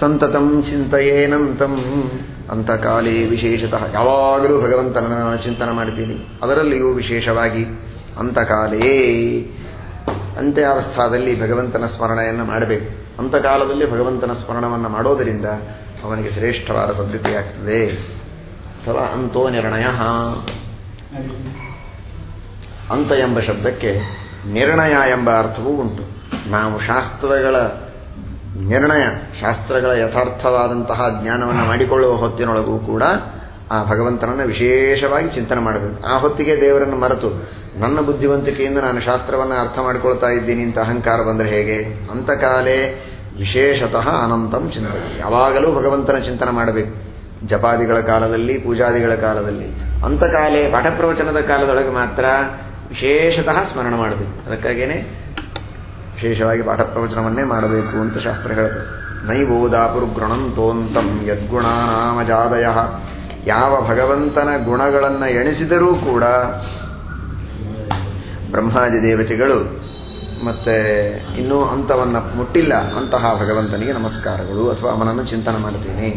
ಸಂತತಂ ಚಿಂತೆಯೇನಂತಂ ಅಂತಕಾಲೇ ವಿಶೇಷತಃ ಯಾವಾಗಲೂ ಭಗವಂತನನ್ನು ನಾನು ಚಿಂತನೆ ಮಾಡ್ತೀನಿ. ಅದರಲ್ಲಿಯೂ ವಿಶೇಷವಾಗಿ ಅಂತಕಾಲೇ. ಅಂತ್ಯಾವಸ್ಥಾದಲ್ಲಿ ಭಗವಂತನ ಸ್ಮರಣೆಯನ್ನು ಮಾಡಬೇಕು. ಅಂತಕಾಲದಲ್ಲಿ ಭಗವಂತನ ಸ್ಮರಣವನ್ನು ಮಾಡೋದರಿಂದ ಅವನಿಗೆ ಶ್ರೇಷ್ಠವಾದ ಸದ್ಗತಿಯಾಗ್ತದೆ ಅಥವಾ ಅಂತೋ ನಿರ್ಣಯ. ಅಂತ ಎಂಬ ಶಬ್ದಕ್ಕೆ ನಿರ್ಣಯ ಎಂಬ ಅರ್ಥವೂ ಉಂಟು. ನಾವು ಶಾಸ್ತ್ರಗಳ ನಿರ್ಣಯ. ಶಾಸ್ತ್ರಗಳ ಯಥಾರ್ಥವಾದಂತಹ ಜ್ಞಾನವನ್ನು ಮಾಡಿಕೊಳ್ಳುವ ಹೊತ್ತಿನೊಳಗೂ ಕೂಡ ಆ ಭಗವಂತನನ್ನು ವಿಶೇಷವಾಗಿ ಚಿಂತನೆ ಮಾಡಬೇಕು. ಆ ಹೊತ್ತಿಗೆ ದೇವರನ್ನು ಮರೆತು ನನ್ನ ಬುದ್ಧಿವಂತಿಕೆಯಿಂದ ನಾನು ಶಾಸ್ತ್ರವನ್ನು ಅರ್ಥ ಮಾಡಿಕೊಳ್ತಾ ಇದ್ದೀನಿ ಅಂತ ಅಹಂಕಾರ ಬಂದರೆ ಹೇಗೆ? ಅಂತಕಾಲೇ ವಿಶೇಷತಃ ಅನಂತಂ ಚಿಂತನೆ ಯಾವಾಗಲೂ ಭಗವಂತನ ಚಿಂತನೆ ಮಾಡಬೇಕು. ಜಪಾದಿಗಳ ಕಾಲದಲ್ಲಿ, ಪೂಜಾದಿಗಳ ಕಾಲದಲ್ಲಿ. ಅಂತಕಾಲೇ ಪಾಠ ಪ್ರವಚನದ ಕಾಲದೊಳಗೆ ಮಾತ್ರ ವಿಶೇಷತಃ ಸ್ಮರಣ ಮಾಡಬೇಕು. ಅದಕ್ಕಾಗೇನೆ ವಿಶೇಷವಾಗಿ ಪಾಠ ಪ್ರವಚನವನ್ನೇ ಮಾಡಬೇಕು ಅಂತ ಶಾಸ್ತ್ರ ಹೇಳುತ್ತೆ ನೈಬೋದಾಪುರು ಗೃಣಂತೋಂತಂ ಯದ್ಗುಣಾನಾಮಜಾದಯ. ಯಾವ ಭಗವಂತನ ಗುಣಗಳನ್ನು ಎಣಿಸಿದರೂ ಕೂಡ ಬ್ರಹ್ಮಾದಿ ದೇವತೆಗಳು ಮತ್ತೆ ಇನ್ನೂ ಅಂತವನ್ನ ಮುಟ್ಟಿಲ್ಲ ಅಂತಹ ಭಗವಂತನಿಗೆ ನಮಸ್ಕಾರಗಳು ಅಥವಾ ಅವನನ್ನು ಚಿಂತನೆ ಮಾಡ್ತೀನಿ.